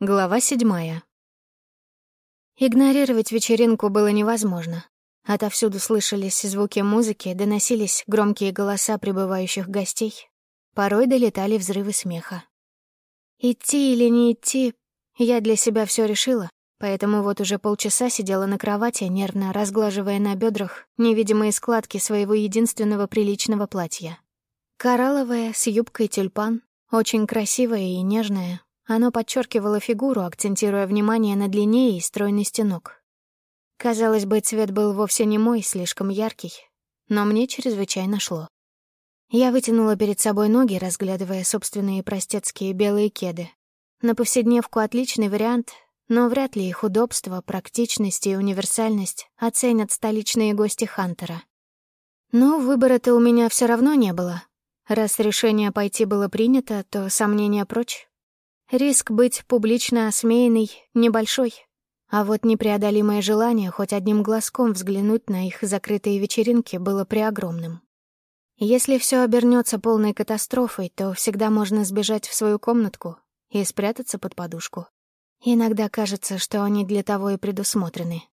Глава седьмая. Игнорировать вечеринку было невозможно. Отовсюду слышались звуки музыки, доносились громкие голоса прибывающих гостей. Порой долетали взрывы смеха. Идти или не идти, я для себя все решила, поэтому вот уже полчаса сидела на кровати, нервно разглаживая на бедрах невидимые складки своего единственного приличного платья. Коралловое, с юбкой тюльпан, очень красивое и нежное, оно подчеркивало фигуру, акцентируя внимание на длине и стройности ног. Казалось бы, цвет был вовсе не мой, слишком яркий, но мне чрезвычайно шло. Я вытянула перед собой ноги, разглядывая собственные простецкие белые кеды. На повседневку отличный вариант, но вряд ли их удобство, практичность и универсальность оценят столичные гости Хантера. Но выбора-то у меня все равно не было. Раз решение пойти было принято, то сомнения прочь. Риск быть публично осмеянной небольшой, а вот непреодолимое желание хоть одним глазком взглянуть на их закрытые вечеринки было преогромным. Если все обернется полной катастрофой, то всегда можно сбежать в свою комнатку и спрятаться под подушку. Иногда кажется, что они для того и предусмотрены.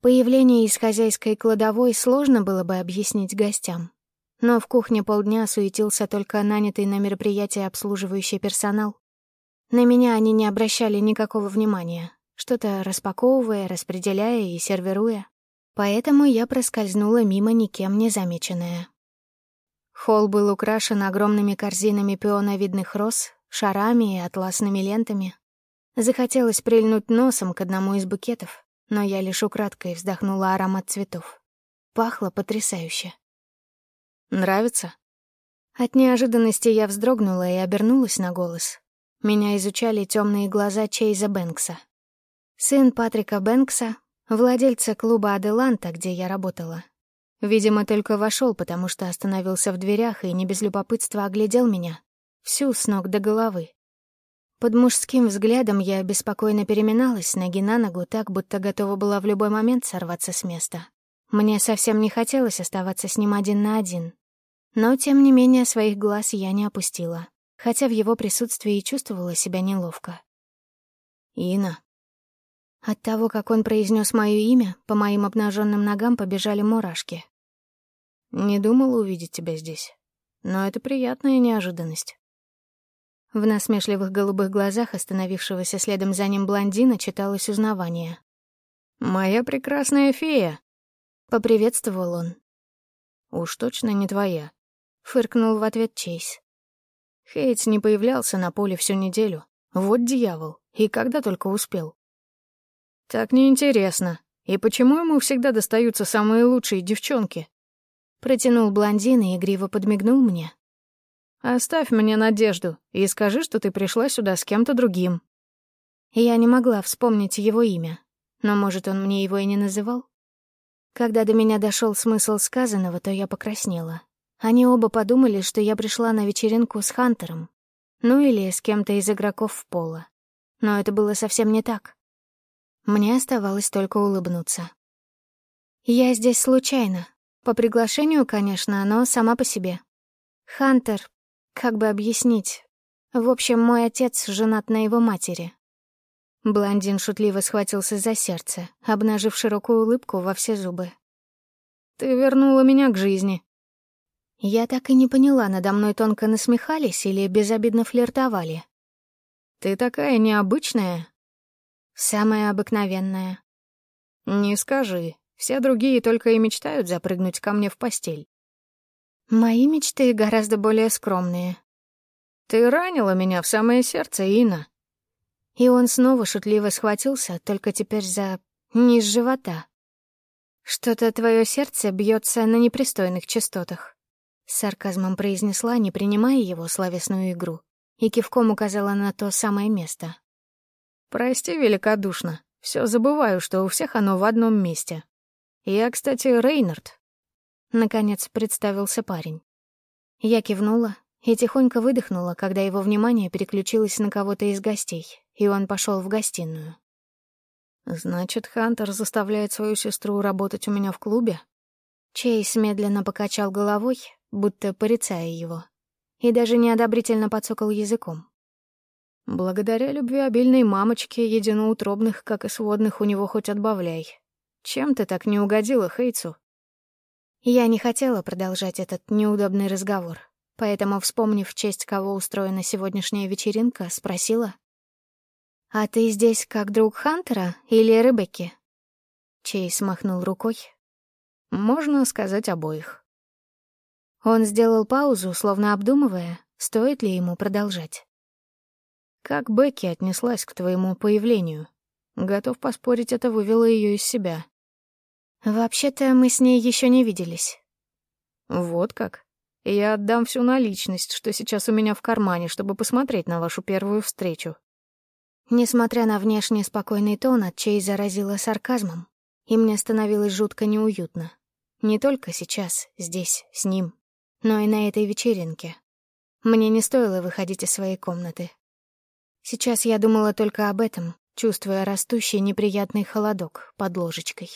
Появление из хозяйской кладовой сложно было бы объяснить гостям. Но в кухне полдня суетился только нанятый на мероприятие обслуживающий персонал. На меня они не обращали никакого внимания, что-то распаковывая, распределяя и сервируя. Поэтому я проскользнула мимо никем не замеченная. Холл был украшен огромными корзинами пионовидных роз, шарами и атласными лентами. Захотелось прильнуть носом к одному из букетов, но я лишь украдкой вздохнула аромат цветов. Пахло потрясающе. «Нравится?» От неожиданности я вздрогнула и обернулась на голос. Меня изучали темные глаза Чейза Бэнкса. Сын Патрика Бэнкса, владельца клуба «Аделанта», где я работала. Видимо, только вошел, потому что остановился в дверях и не без любопытства оглядел меня. Всю с ног до головы. Под мужским взглядом я беспокойно переминалась с ноги на ногу, так, будто готова была в любой момент сорваться с места. Мне совсем не хотелось оставаться с ним один на один. Но, тем не менее, своих глаз я не опустила хотя в его присутствии и чувствовала себя неловко. «Ина». От того, как он произнес мое имя, по моим обнаженным ногам побежали мурашки. «Не думала увидеть тебя здесь, но это приятная неожиданность». В насмешливых голубых глазах остановившегося следом за ним блондина читалось узнавание. «Моя прекрасная фея!» — поприветствовал он. «Уж точно не твоя», — фыркнул в ответ Чейз. Хейтс не появлялся на поле всю неделю. Вот дьявол. И когда только успел. Так неинтересно. И почему ему всегда достаются самые лучшие девчонки? Протянул блондин и игриво подмигнул мне. «Оставь мне надежду и скажи, что ты пришла сюда с кем-то другим». Я не могла вспомнить его имя, но, может, он мне его и не называл? Когда до меня дошел смысл сказанного, то я покраснела. Они оба подумали, что я пришла на вечеринку с Хантером. Ну или с кем-то из игроков в поло. Но это было совсем не так. Мне оставалось только улыбнуться. Я здесь случайно. По приглашению, конечно, но сама по себе. Хантер, как бы объяснить? В общем, мой отец женат на его матери. Блондин шутливо схватился за сердце, обнажив широкую улыбку во все зубы. «Ты вернула меня к жизни», я так и не поняла, надо мной тонко насмехались или безобидно флиртовали. «Ты такая необычная?» «Самая обыкновенная». «Не скажи. Все другие только и мечтают запрыгнуть ко мне в постель». «Мои мечты гораздо более скромные». «Ты ранила меня в самое сердце, Ина». И он снова шутливо схватился, только теперь за низ живота. «Что-то твое сердце бьется на непристойных частотах». С сарказмом произнесла, не принимая его словесную игру, и кивком указала на то самое место. «Прости великодушно. Все забываю, что у всех оно в одном месте. Я, кстати, Рейнард». Наконец представился парень. Я кивнула и тихонько выдохнула, когда его внимание переключилось на кого-то из гостей, и он пошел в гостиную. «Значит, Хантер заставляет свою сестру работать у меня в клубе?» Чейз медленно покачал головой, будто порицая его, и даже неодобрительно подсокал языком. Благодаря любвеобильной мамочке, единоутробных, как и сводных, у него хоть отбавляй. Чем ты так не угодила Хейцу? Я не хотела продолжать этот неудобный разговор, поэтому, вспомнив, в честь кого устроена сегодняшняя вечеринка, спросила. «А ты здесь как друг Хантера или Ребекки?» Чейз махнул рукой. «Можно сказать обоих». Он сделал паузу, словно обдумывая, стоит ли ему продолжать. Как Бекки отнеслась к твоему появлению? Готов поспорить, это вывело ее из себя. Вообще-то мы с ней еще не виделись. Вот как? Я отдам всю наличность, что сейчас у меня в кармане, чтобы посмотреть на вашу первую встречу. Несмотря на внешне спокойный тон, от чей заразила сарказмом, и мне становилось жутко неуютно. Не только сейчас, здесь, с ним, но и на этой вечеринке. Мне не стоило выходить из своей комнаты. Сейчас я думала только об этом, чувствуя растущий неприятный холодок под ложечкой.